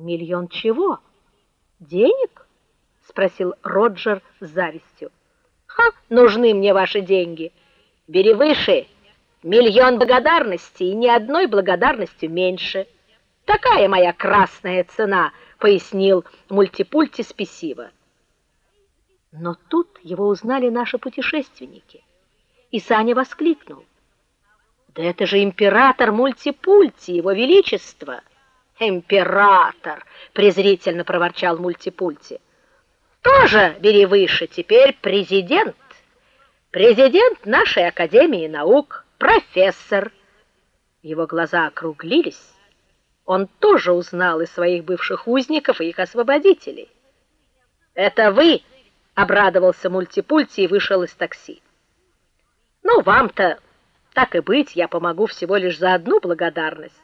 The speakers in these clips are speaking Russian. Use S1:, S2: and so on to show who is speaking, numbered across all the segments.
S1: Миллион чего? Денег? спросил Роджер с завистью. Ха, нужны мне ваши деньги. Бери выше. Миллион благодарностей и ни одной благодарностью меньше. Такая моя красная цена, пояснил мультипульти спесиво. Но тут его узнали наши путешественники. И Саня воскликнул: "Да это же император Мультипульти, его величество!" "Император!" презрительно проворчал Мультипульти. "Тоже бери выше, теперь президент. Президент нашей академии наук, профессор". Его глаза округлились. Он тоже узнал и своих бывших узников, и их освободителей. "Это вы?" обрадовался Мультипульти и вышел из такси. Ну, вам-то так и быть, я помогу всего лишь за одну благодарность.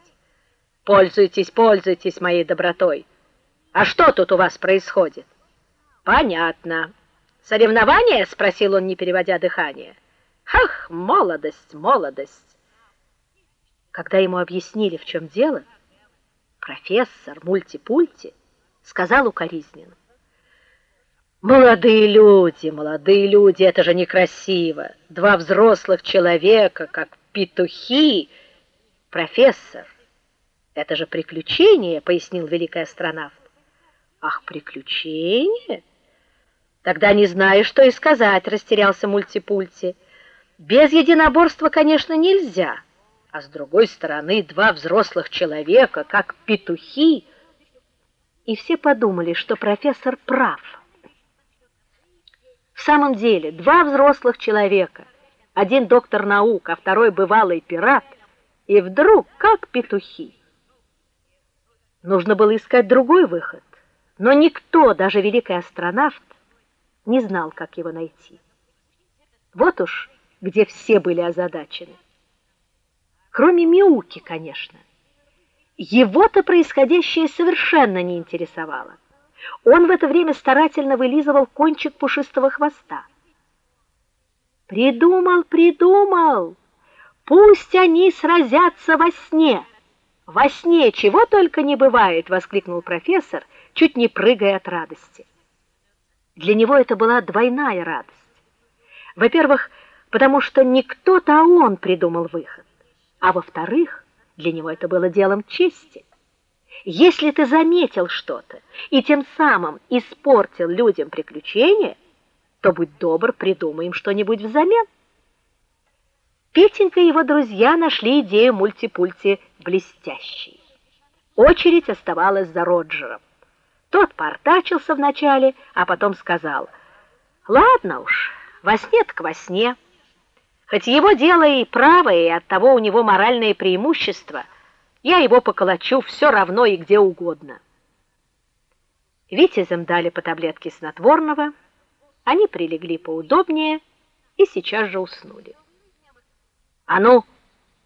S1: Пользуйтесь, пользуйтесь моей добротой. А что тут у вас происходит? Понятно. Соревнование, спросил он, не переводя дыхание. Ах, молодость, молодость. Когда ему объяснили, в чем дело, профессор Мультипульти сказал укоризненно: Молодые люди, молодые люди, это же некрасиво. Два взрослых человека, как петухи. Профессор, это же приключение, пояснил великий астронавт. Ах, приключение? Тогда не знаю, что и сказать, растерялся Мультипульти. Без единоборства, конечно, нельзя. А с другой стороны, два взрослых человека, как петухи. И все подумали, что профессор прав. В самом деле, два взрослых человека, один доктор наук, а второй бывалый пират, и вдруг как петухи. Нужно было искать другой выход, но никто, даже великий астронавт, не знал, как его найти. Вот уж где все были озадачены. Кроме Миуки, конечно. Его-то происходящее совершенно не интересовало. Он в это время старательно вылизывал кончик пушистого хвоста. Придумал, придумал. Пусть они сразятся во сне. Во сне чего только не бывает, воскликнул профессор, чуть не прыгая от радости. Для него это была двойная радость. Во-первых, потому что не кто-то, а он придумал выход. А во-вторых, для него это было делом чести. Если ты заметил что-то и тем самым испортил людям приключение, то будь добр, придумай им что-нибудь взамен. Петенька и его друзья нашли идею мультипульти блестящей. Очередь оставалась за Роджером. Тот портачился вначале, а потом сказал: "Ладно уж, во сне так во сне. Хоть его дело и правое, и оттого у него моральное преимущество — я его поколочу все равно и где угодно. Витязям дали по таблетке снотворного, они прилегли поудобнее и сейчас же уснули. "А ну,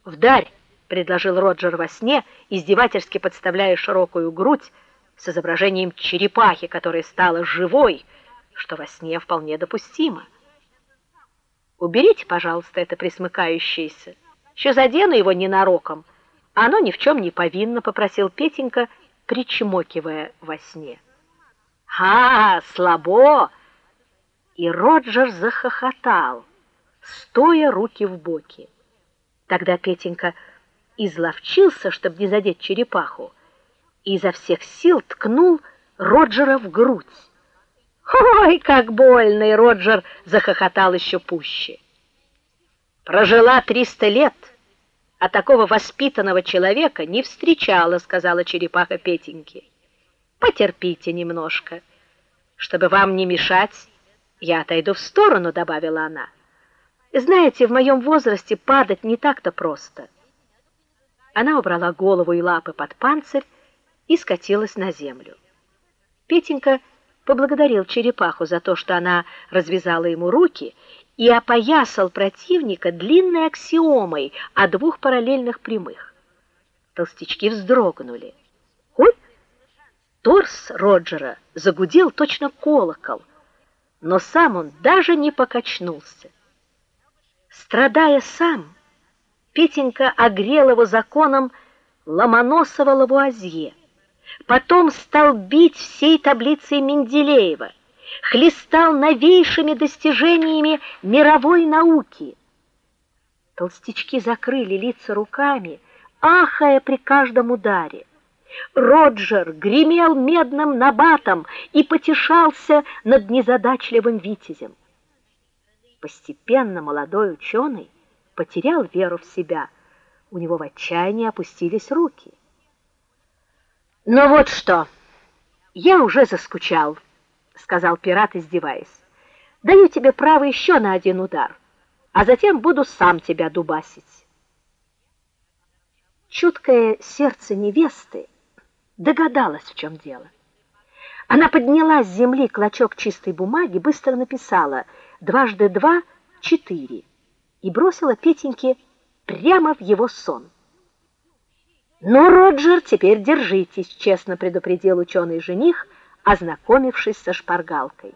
S1: вдарь", предложил Роджер во сне, издевательски подставляя широкую грудь с изображением черепахи, которая стала живой, что во сне вполне допустимо. Уберите, пожалуйста, это присмыкающееся. Еще задену его ненароком. Оно ни в чем не повинно, попросил Петенька, причмокивая во сне. А, слабо. И Роджер захохотал, стоя руки в боки. Тогда Петенька изловчился, чтобы не задеть черепаху, и изо всех сил ткнул Роджера в грудь. Ой, как больно, и Роджер захохотал еще пуще. Прожила триста лет а такого воспитанного человека не встречала, сказала черепаха Петеньке. Потерпите немножко, чтобы вам не мешать. Я отойду в сторону, добавила она. Знаете, в моем возрасте падать не так-то просто. Она убрала голову и лапы под панцирь и скатилась на землю. Петенька поблагодарил черепаху за то, что она развязала ему руки и опоясал противника длинной аксиомой о двух параллельных прямых. Толстячки вздрогнули. Ой! Торс Роджера загудел точно колокол, но сам он даже не покачнулся. Страдая сам, Петенька огрел его законом Ломоносова Лавуазье, потом стал бить всей таблицей Менделеева, хлестал новейшими достижениями мировой науки. Толстячки закрыли лица руками, ахая при каждом ударе. Роджер гремел медным набатом и потешался над незадачливым витязем. Постепенно молодой ученый потерял веру в себя. У него в отчаянии опустились руки. "Ну вот что? Я уже заскучал", сказал пират, издеваясь. "Даю тебе право еще на один удар, а затем буду сам тебя дубасить". Чуткое сердце невесты догадалась, в чем дело. Она подняла с земли клочок чистой бумаги, быстро написала дважды два — четыре и бросила Петеньке прямо в его сон. «Ну, Роджер, теперь держитесь», — честно предупредил ученый жених, ознакомившись со шпаргалкой.